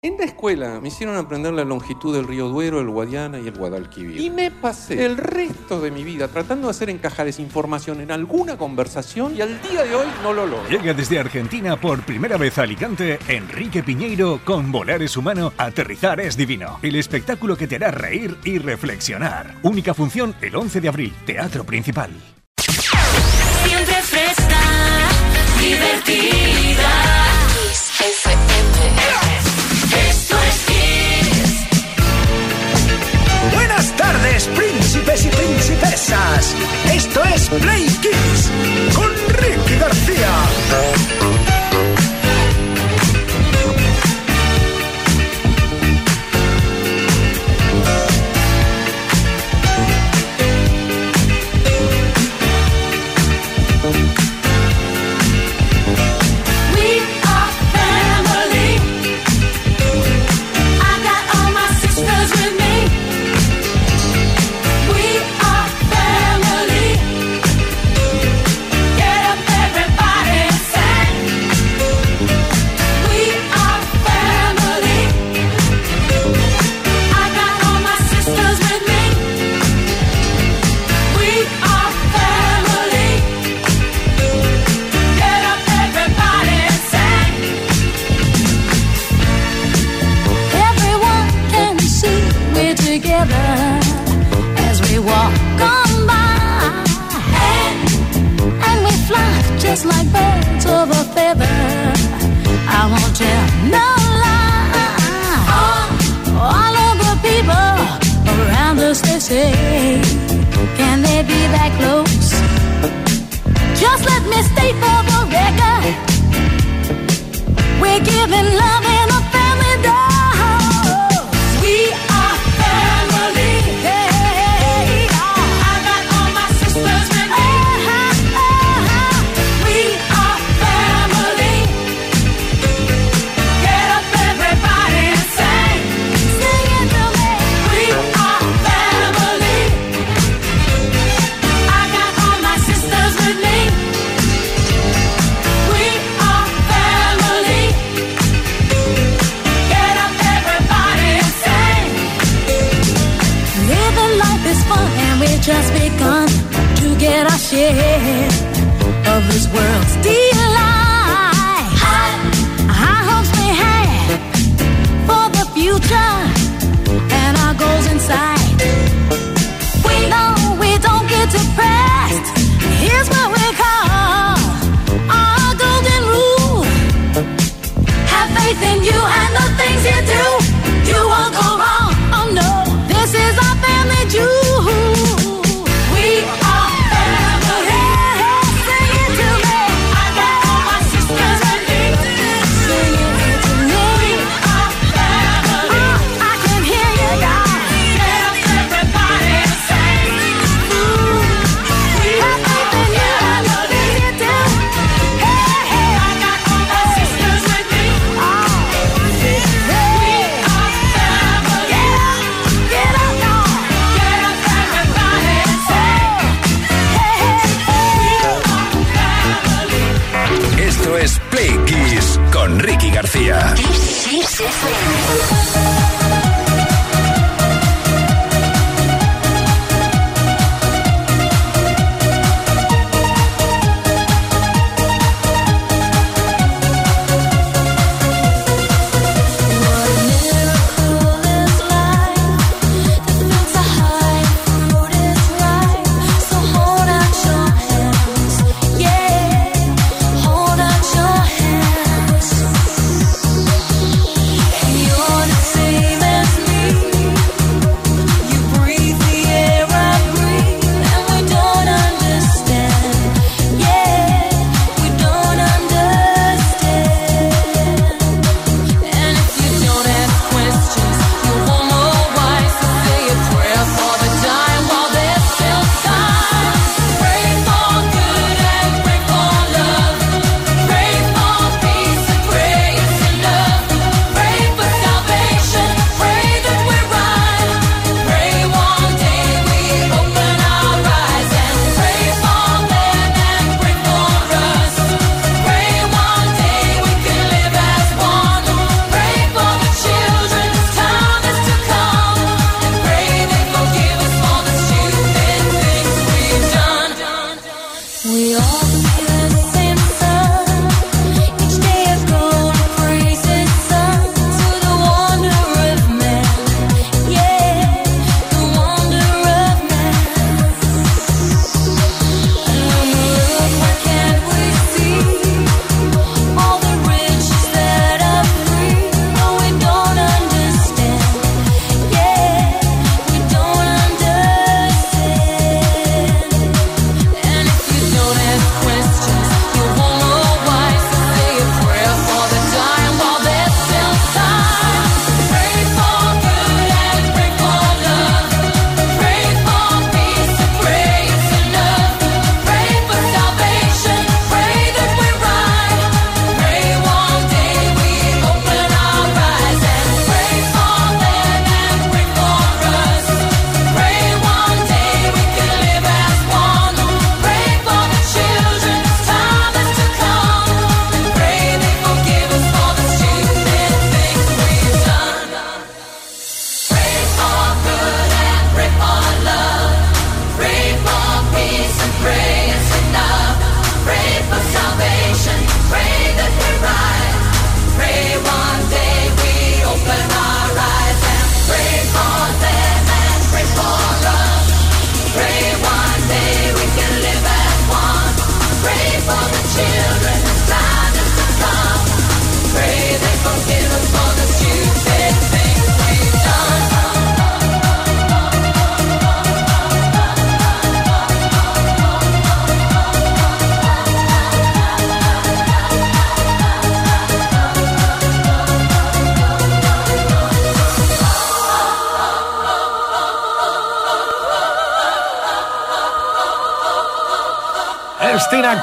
En la escuela me hicieron aprender la longitud del río Duero, el Guadiana y el Guadalquivir. Y me pasé el resto de mi vida tratando de hacer encajar esa información en alguna conversación y al día de hoy no lo logro. Llega desde Argentina por primera vez a Alicante Enrique Piñeiro con Volar es humano, aterrizar es divino. El espectáculo que te hará reír y reflexionar. Única función el 11 de abril, Teatro Principal. Siempre fresca, divertida. Esto es Play Kids con Ricky García. Just let me state for the record. We're giving love in of this world's delight. High hopes we have for the future and our goals in sight. We know we don't get depressed. Here's what we call our golden rule. Have faith in you and the things you do. You won't go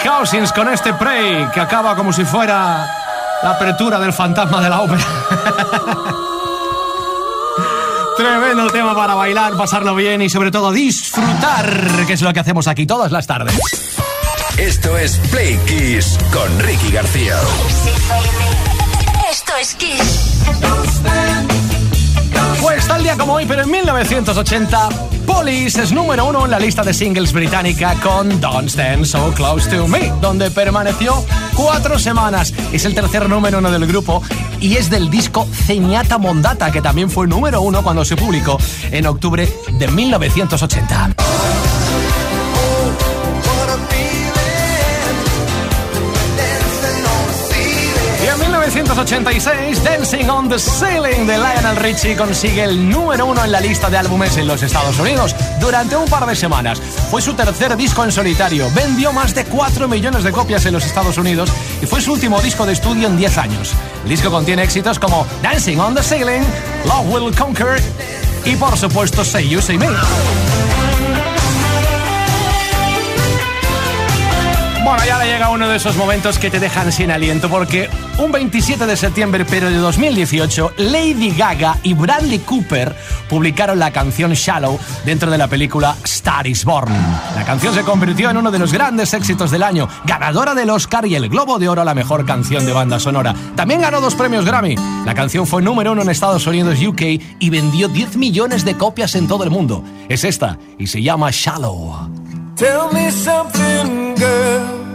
Cousins con este Prey que acaba como si fuera la apertura del fantasma de la ópera. Tremendo tema para bailar, pasarlo bien y sobre todo disfrutar, que es lo que hacemos aquí todas las tardes. Esto es Play Kiss con Ricky García. Esto es Kiss. Pues tal día como hoy, pero en 1980, Police es número uno en la lista de singles británica con Don't Stand So Close to Me, donde permaneció cuatro semanas. Es el tercer número uno del grupo y es del disco Ceniata Mondata, que también fue número uno cuando se publicó en octubre de 1980. 1986, Dancing on the Ceiling de Lionel Richie consigue el número uno en la lista de álbumes en los Estados Unidos durante un par de semanas. Fue su tercer disco en solitario, vendió más de 4 millones de copias en los Estados Unidos y fue su último disco de estudio en 10 años. El disco contiene éxitos como Dancing on the Ceiling, Love Will Conquer y por supuesto Say You Say Me. Bueno, ya le llega uno de esos momentos que te dejan sin aliento porque un 27 de septiembre pero de 2018 Lady Gaga y Bradley Cooper publicaron la canción Shallow dentro de la película Star is Born. La canción se convirtió en uno de los grandes éxitos del año, ganadora del Oscar y el Globo de Oro a la mejor canción de banda sonora. También ganó dos premios Grammy. La canción fue número uno en Estados Unidos UK y vendió 10 millones de copias en todo el mundo. Es esta y se llama Shallow. Tell me something, girl.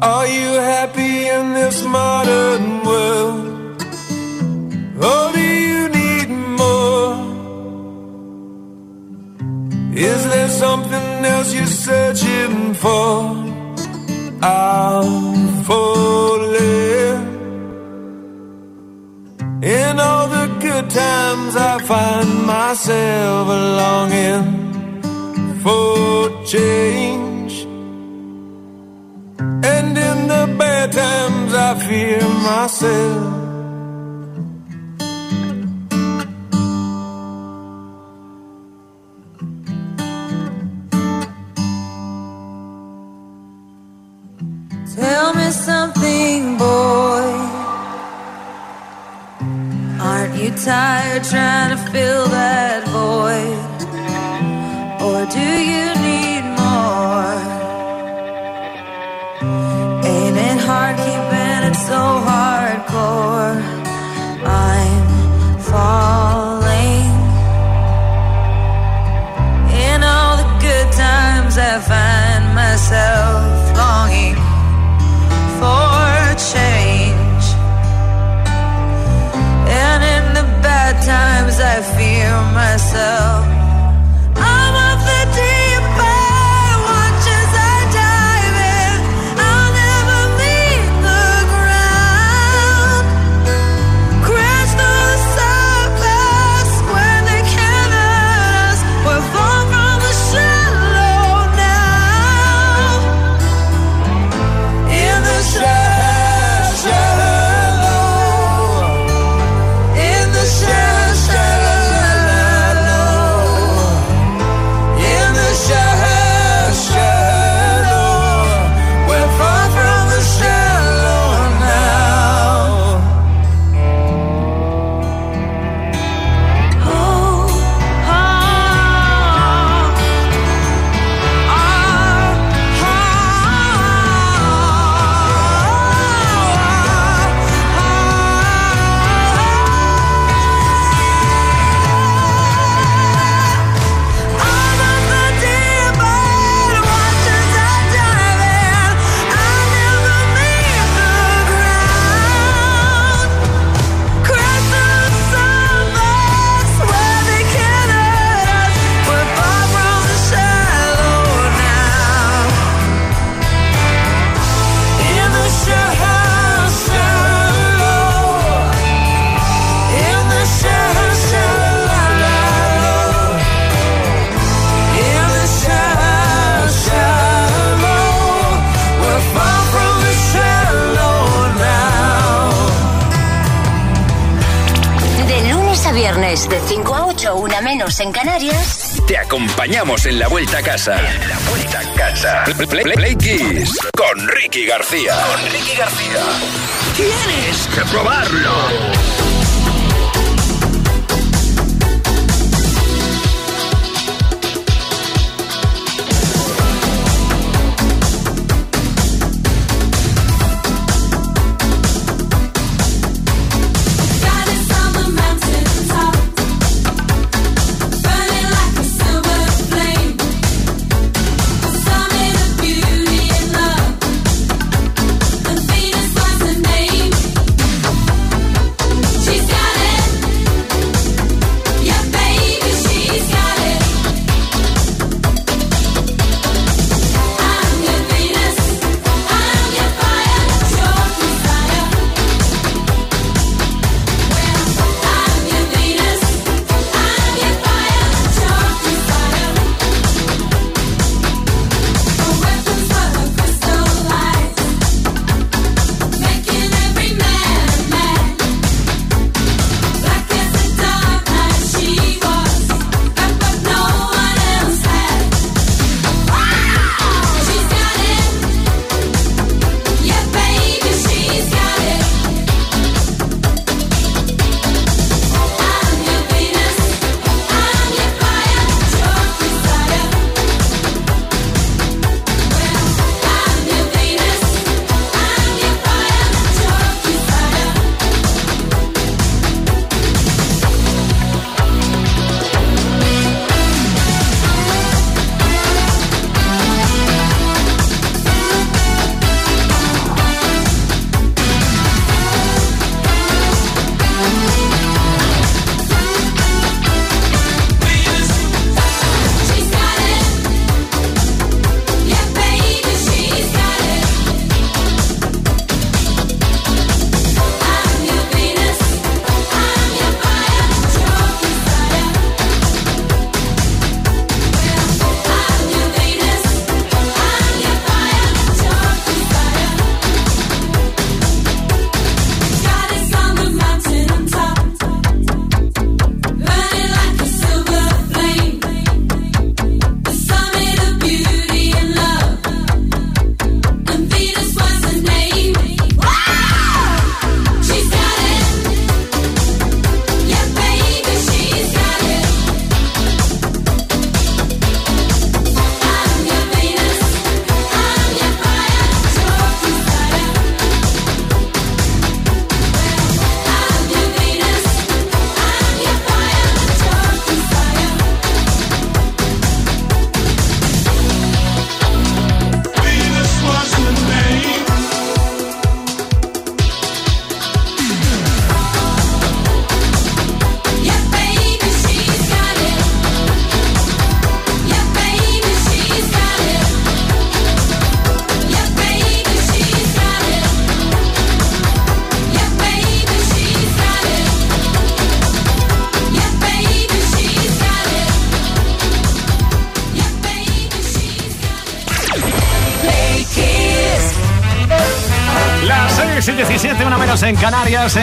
Are you happy in this modern world? Or do you need more? Is there something else you're searching for? I'm falling. In all the good times, I find myself longing for change. And in the bad times, I fear myself. Tell me something, boy. Aren't you tired trying to fill that void? Do you need more? Ain't it hard keeping it so hardcore? I'm falling. In all the good times, I find myself longing for change. And in the bad times, I fear myself. En Canarias. Te acompañamos en la vuelta a casa. En la vuelta a casa. Play, Play- Play Kiss con Ricky García. Con Ricky García. Tienes que probarlo.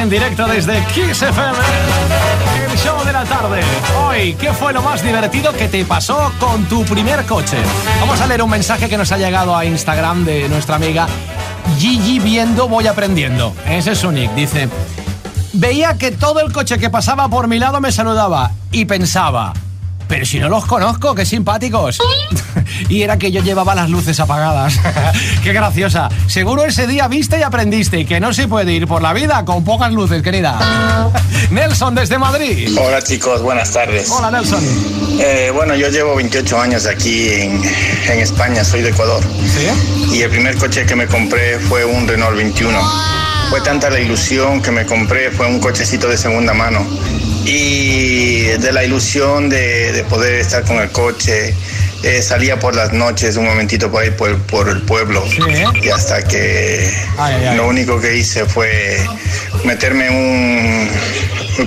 En directo desde Kiss FM. El show de la tarde. Hoy, ¿qué fue lo más divertido que te pasó con tu primer coche? Vamos a leer un mensaje que nos ha llegado a Instagram de nuestra amiga Gigi Viendo Voy Aprendiendo. Ese es nick. Dice: Veía que todo el coche que pasaba por mi lado me saludaba y pensaba. Pero si no los conozco, qué simpáticos. Y era que yo llevaba las luces apagadas. qué graciosa. Seguro ese día viste y aprendiste que no se puede ir por la vida con pocas luces, querida. Nelson desde Madrid. Hola chicos, buenas tardes. Hola, Nelson. Eh, bueno, yo llevo 28 años aquí en, en España, soy de Ecuador. ¿Sí? Y el primer coche que me compré fue un Renault 21. Fue tanta la ilusión que me compré, fue un cochecito de segunda mano. Y de la ilusión de, de poder estar con el coche, eh, salía por las noches un momentito por ahí por, el pueblo sí, y hasta que lo único que hice fue meterme un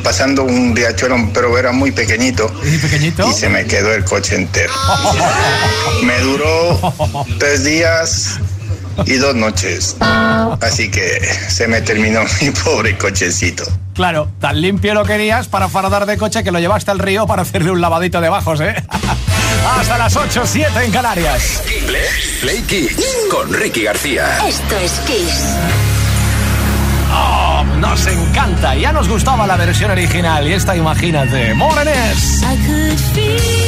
pasando un riachuelo pero era muy pequeñito ¿Y, pequeñito? y se me quedó el coche entero me duró tres días y dos noches. Así que se me terminó mi pobre cochecito. Claro, tan limpio lo querías para fardar de coche que lo llevaste al río para hacerle un lavadito de bajos, ¿eh? Hasta las 8, 7 en Canarias. Play, Play con Ricky García. Esto es Kiss. Oh, nos encanta. Ya nos gustaba la versión original. Y esta, imagínate. ¡Móvenes! I could feel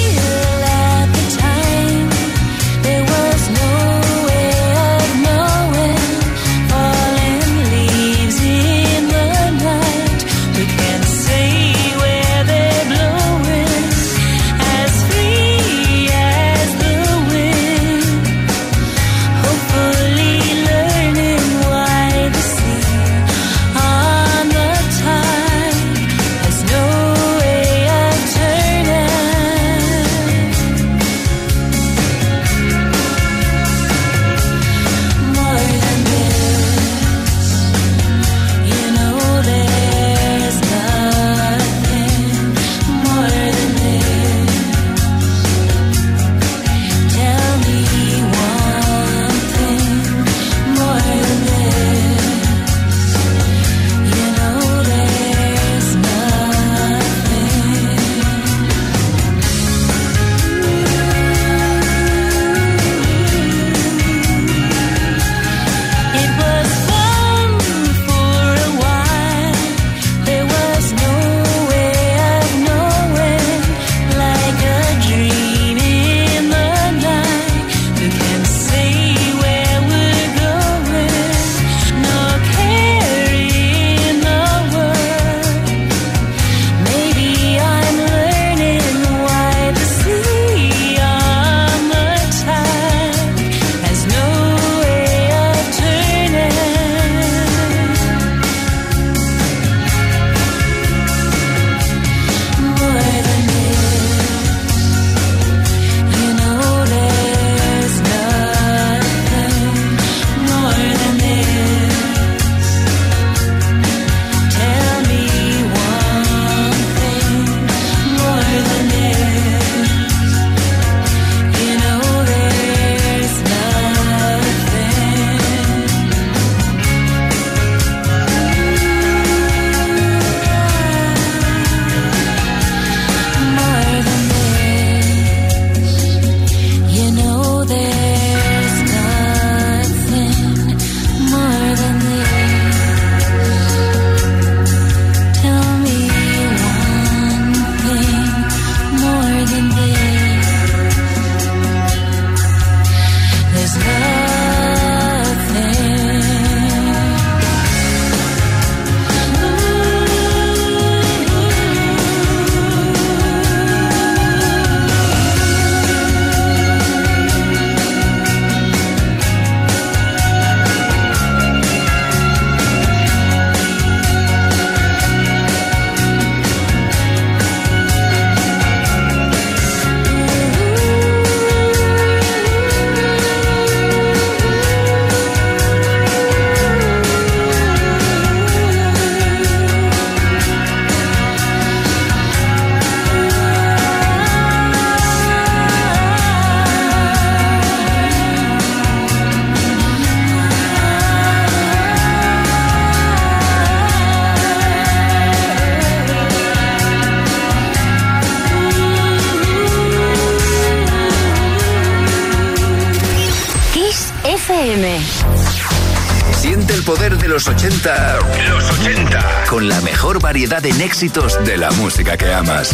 mejor variedad en éxitos de la música que amas.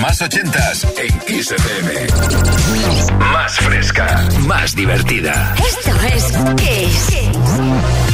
Más ochentas en Kiss FM. Más fresca, más divertida. Esto es Kiss.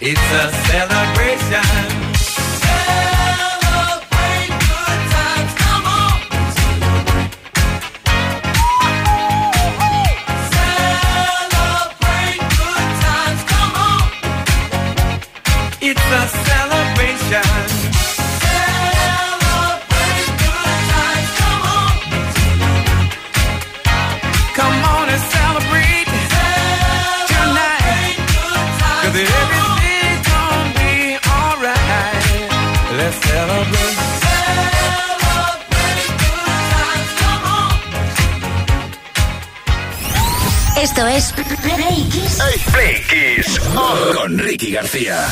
It's a celebration. Play Kiss. Con Ricky García.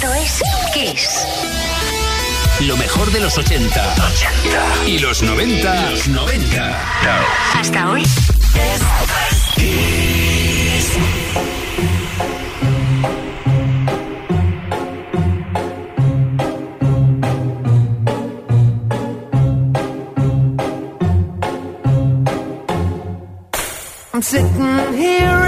Esto es Kiss. Lo mejor de los 80, 80. y los 90, Hasta hoy. I'm sitting here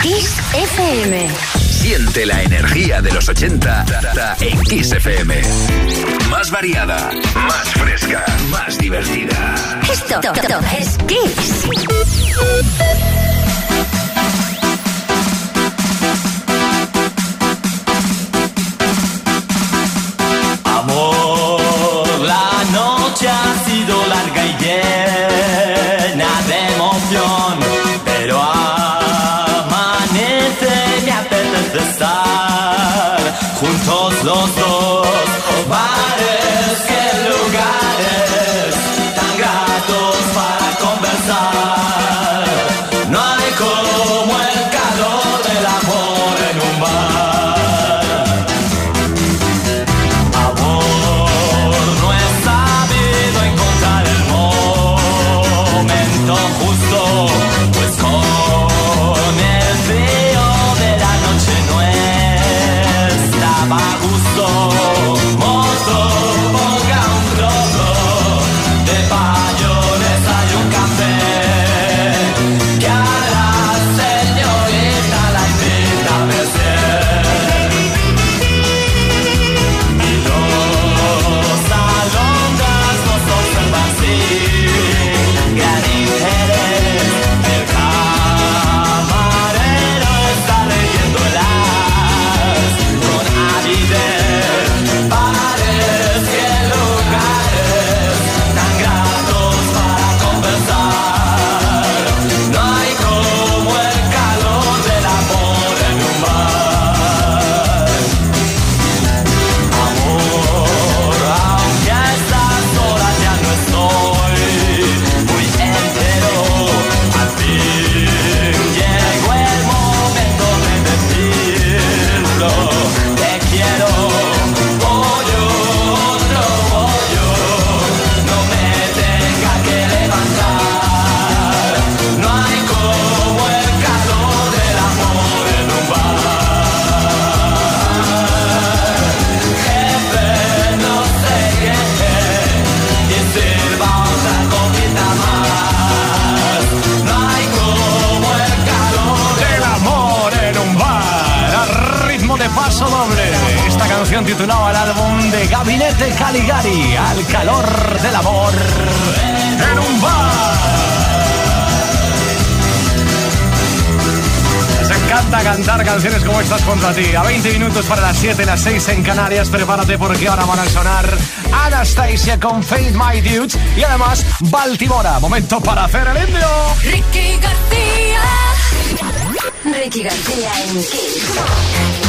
Kiss FM. Siente la energía de los 80 en Kiss FM. Más variada, más fresca, más divertida. Esto es Kiss. 7, las 6 en Canarias. Prepárate porque ahora van a sonar Anastasia con Fade My Dudes y además Baltimora. Momento para hacer el indio. Ricky García. Ricky García en Kiss.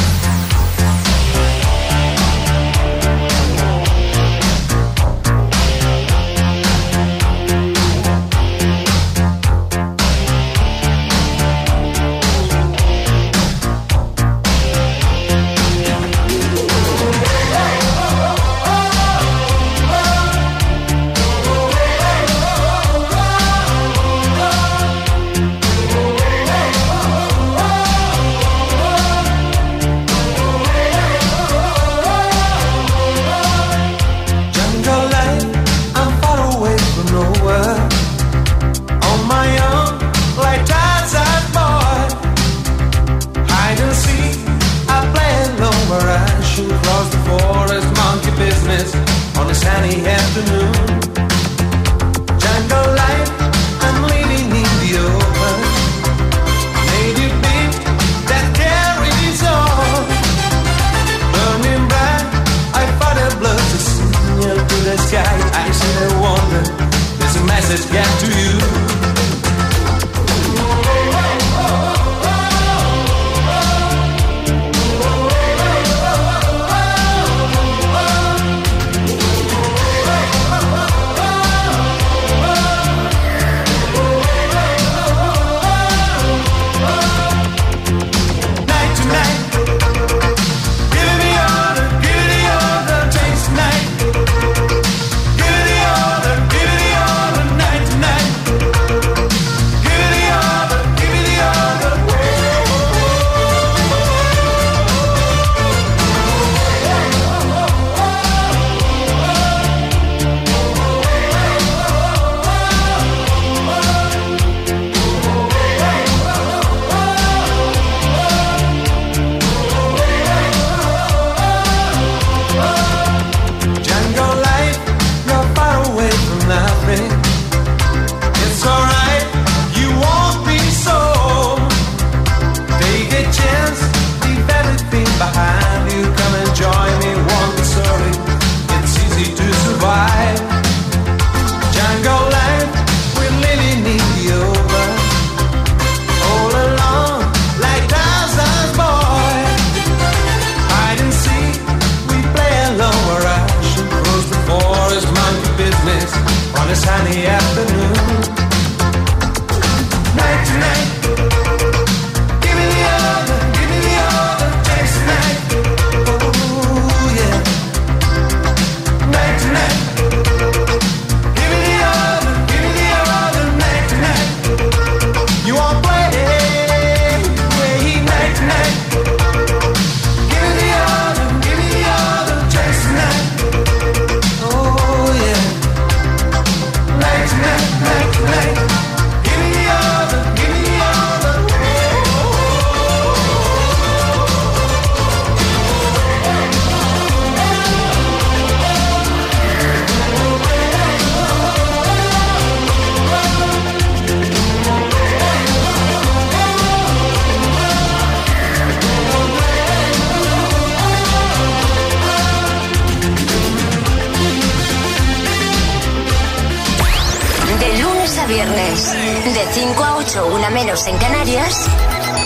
5 a 8, una menos en Canarias,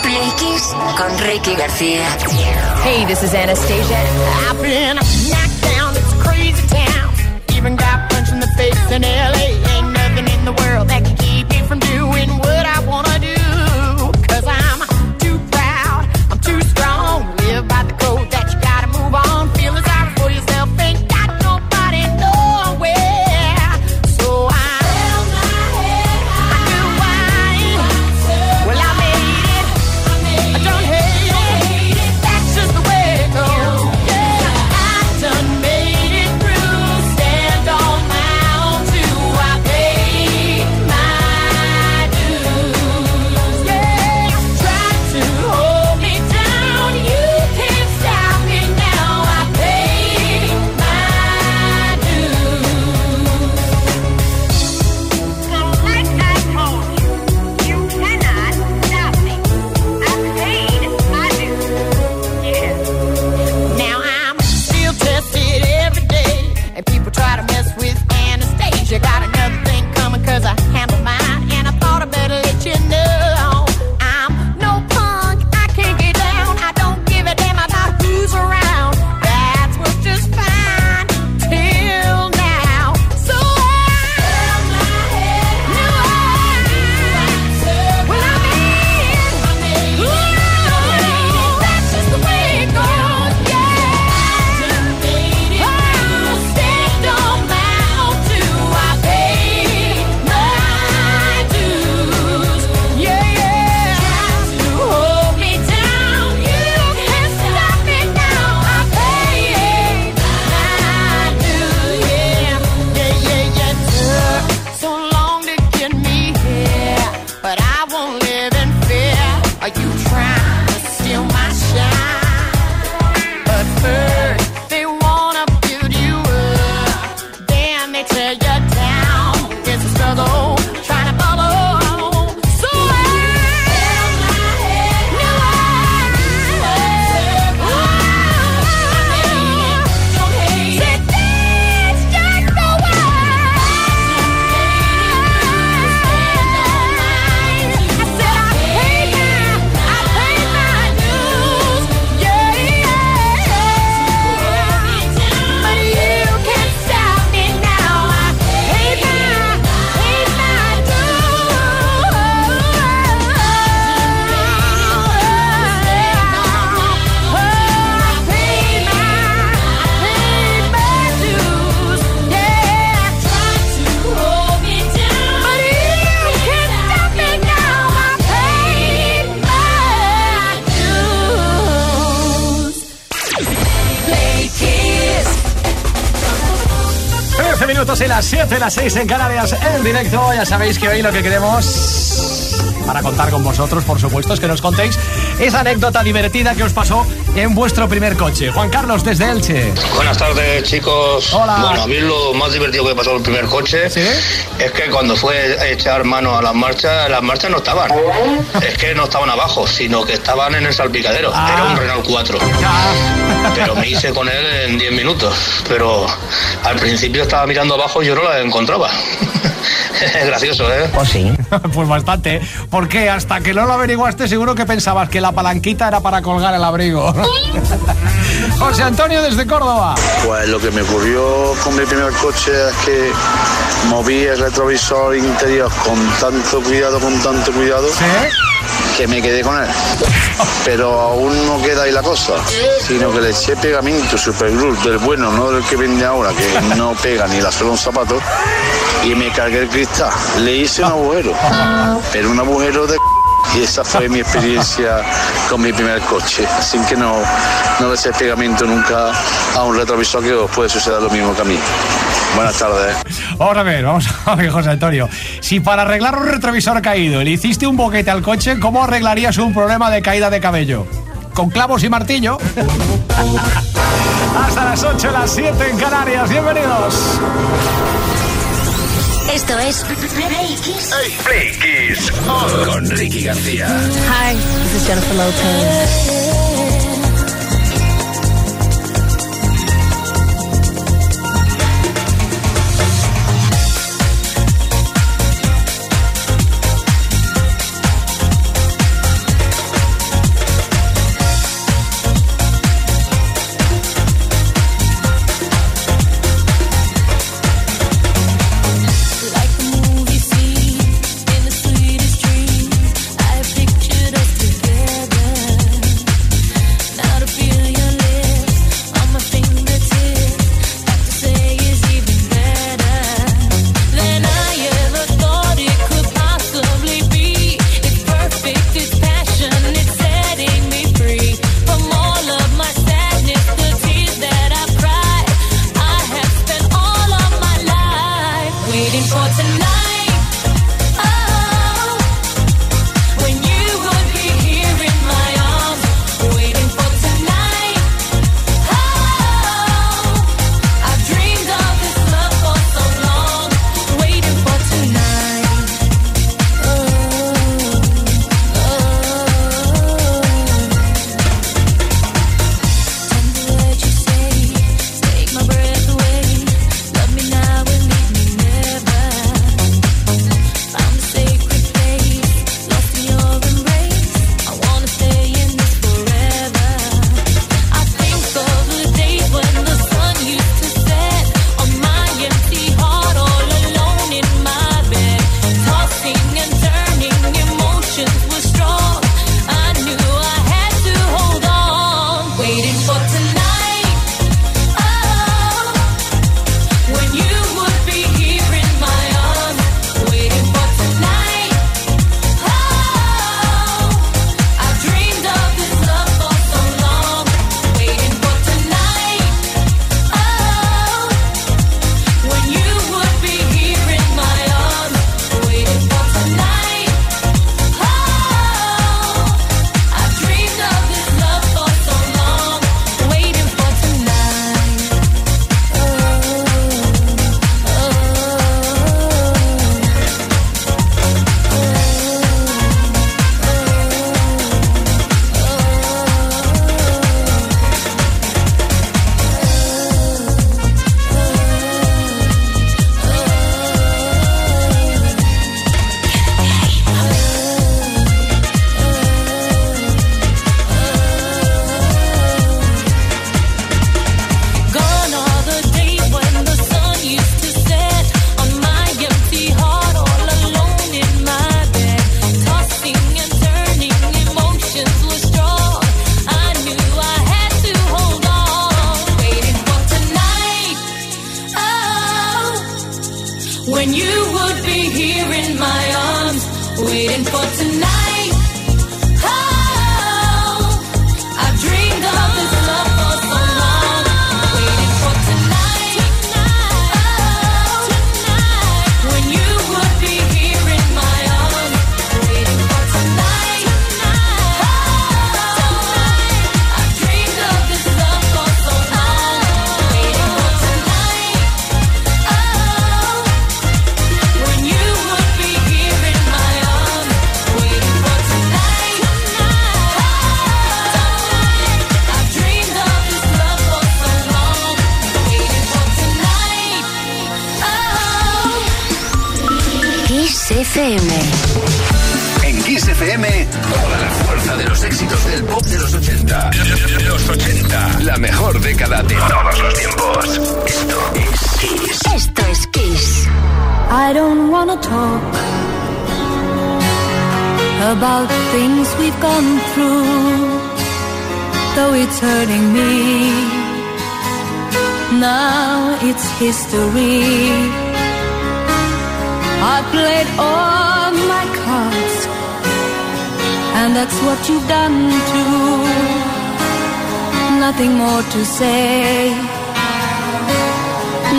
Play Kiss con Ricky García. Hey, this is Anastasia. I've been knocked down, it's a crazy town. Even got punched in the face in LA. Ain't nothing in the world that can minutos y las 7, las 6 en Canarias en directo. Ya sabéis que hoy lo que queremos para contar con vosotros, por supuesto, es que nos contéis esa anécdota divertida que os pasó en vuestro primer coche. Juan Carlos, desde Elche. Buenas tardes, chicos. Hola. Bueno, a mí lo más divertido que me pasó en el primer coche es que cuando fue a echar mano a las marchas, las marchas no estaban. Es que no estaban abajo, sino que estaban en el salpicadero. Era un Renault 4. Pero me hice con él en 10 minutos. Pero al principio estaba mirando abajo y yo no la encontraba. Es gracioso, ¿eh? Pues sí. pues bastante. Porque hasta que no lo averiguaste, seguro que pensabas que la palanquita era para colgar el abrigo. José Antonio desde Córdoba. Pues lo que me ocurrió con mi primer coche es que moví el retrovisor interior con tanto cuidado, con tanto cuidado, que me quedé con él. Pero aún no queda ahí la cosa, sino que le eché pegamento superglue del bueno, no del que vende ahora, que no pega ni la suela un zapato, y me cargué el cristal. Le hice un agujero, pero un agujero de... Y esa fue mi experiencia con mi primer coche. Así que no, no le pegamento nunca a un retrovisor que os puede suceder lo mismo que a mí. Buenas tardes. Vamos a ver, vamos a ver, José Antonio. Si para arreglar un retrovisor caído le hiciste un boquete al coche, ¿cómo arreglarías un problema de caída de cabello? ¿Con clavos y martillo? Hasta las 8, las 7 en Canarias. Bienvenidos. Esto es Play Kiss. Play Kiss con Ricky García. Hi, this is Jennifer Lopez.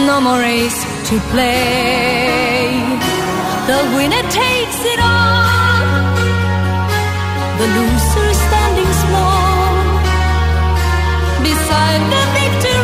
No more race to play. The winner takes it all, the loser is standing small beside the victory.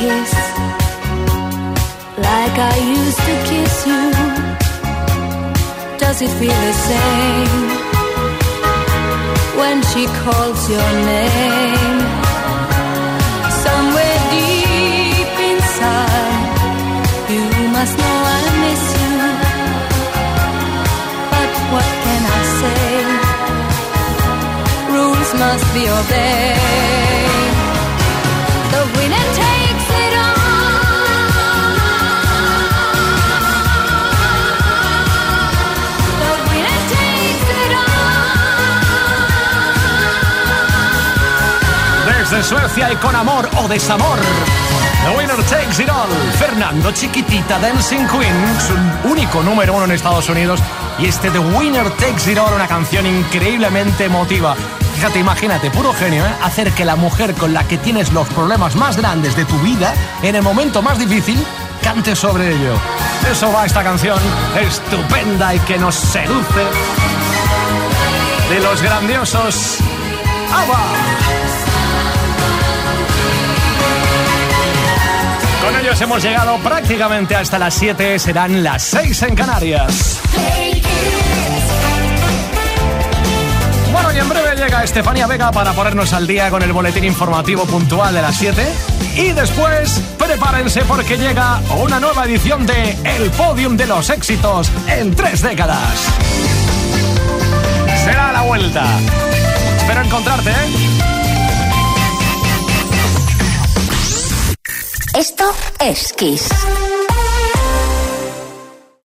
Kiss like I used to kiss you? Does it feel the same when she calls your name? Con amor o desamor. The Winner Takes It All. Fernando Chiquitita Dancing Queen, su único número uno en Estados Unidos. Y este The Winner Takes It All, una canción increíblemente emotiva. Fíjate, imagínate, puro genio, ¿eh? Hacer que la mujer con la que tienes los problemas más grandes de tu vida, en el momento más difícil, cante sobre ello. Eso va esta canción estupenda y que nos seduce. De los grandiosos ABBA. Con ellos hemos llegado prácticamente hasta las 7, serán las 6 en Canarias. Bueno, y en breve llega Estefanía Vega para ponernos al día con el boletín informativo puntual de las 7. Y después, prepárense porque llega una nueva edición de El Podium de los Éxitos en tres décadas. Será la vuelta. Espero encontrarte, ¿eh? Esto es Kiss.